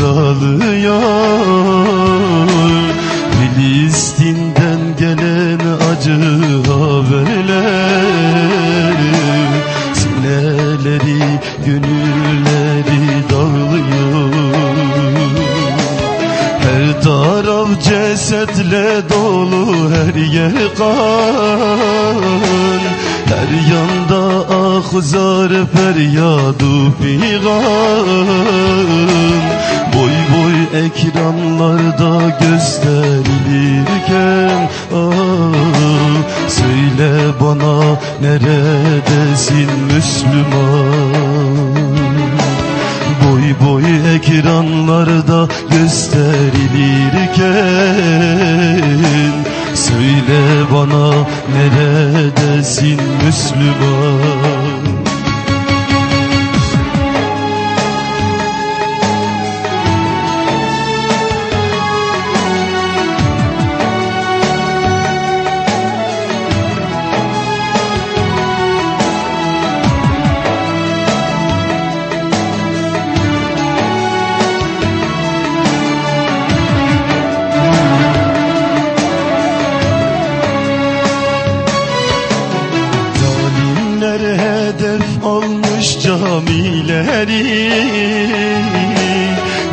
daralıyor Filistin'den gelen acı haberler. Sineleri, gönülleri dağılıyor Her taraf cesetle dolu her yer kan. Her yanda ah zar feryadu figan. Boy boy ekranlarda gösterilirken ah, Söyle bana neredesin Müslüman? Boy boy ekranlarda gösterilirken camileri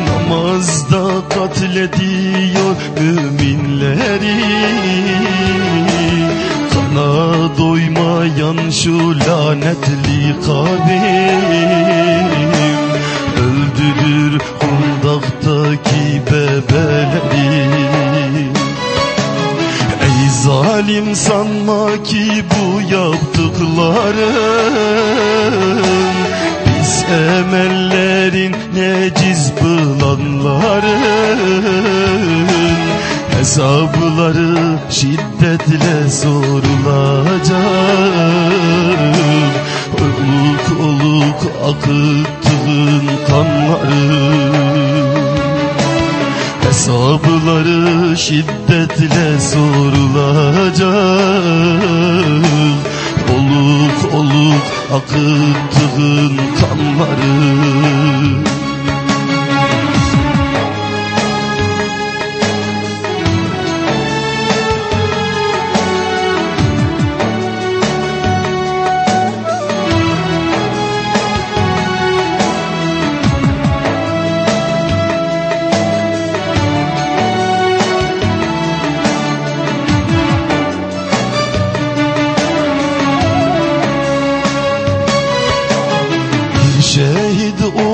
Namazda katlediyor müminleri. Kana doymayan şu lanetli kavim Öldürür kundaktaki bebeleri Ey zalim sanma ki bu yaptıkların Biz emellerin neciz bulanların Hesapları şiddetle sorulacak. Oluk oluk akıttığın kanların Hesapları şiddetle sorulacak Oluk oluk akıttığın kanları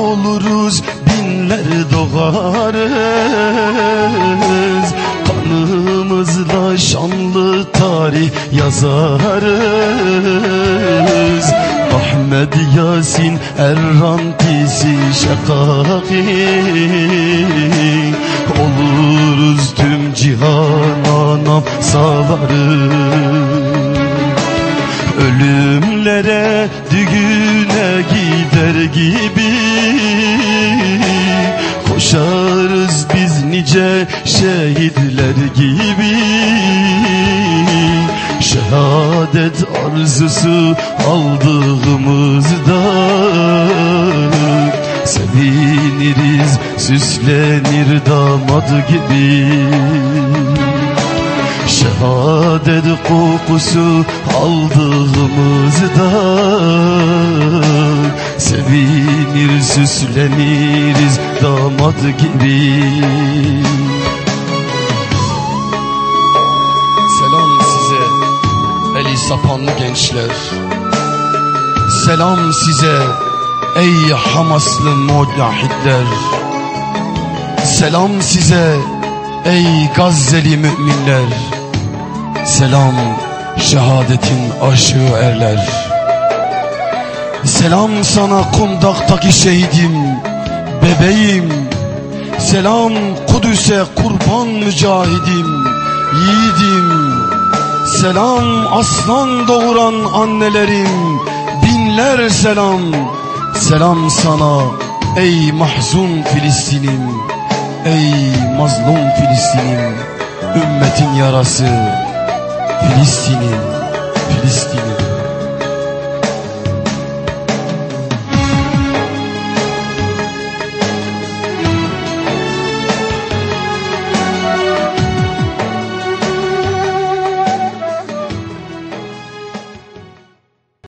oluruz binler doğarız. Kanımızla şanlı tarih yazarız. Ahmet Yasin Errantisi Şakaki Oluruz tüm cihana nam sağlarız Ölümlere düğüne gider gibi. Koşarız biz nice şehitler gibi. Şehadet arzusu aldığımızda Seviniriz süslenir damad gibi Şehadet kokusu aldığımızda Sevinir süsleniriz damat gibi. Selam size eli sapanlı gençler. Selam size ey Hamaslı mujahidler Selam size ey Gazze'li müminler Selam şehadetin aşığı erler. Selam sana kundaktaki şehidim bebeğim. Selam Kudüs'e kurban mücahidim yiğidim. Selam aslan doğuran annelerim binler selam. Selam sana ey mahzun Filistin'im Ey mazlum Filistin'im Ümmetin yarası Filistin'im Filistin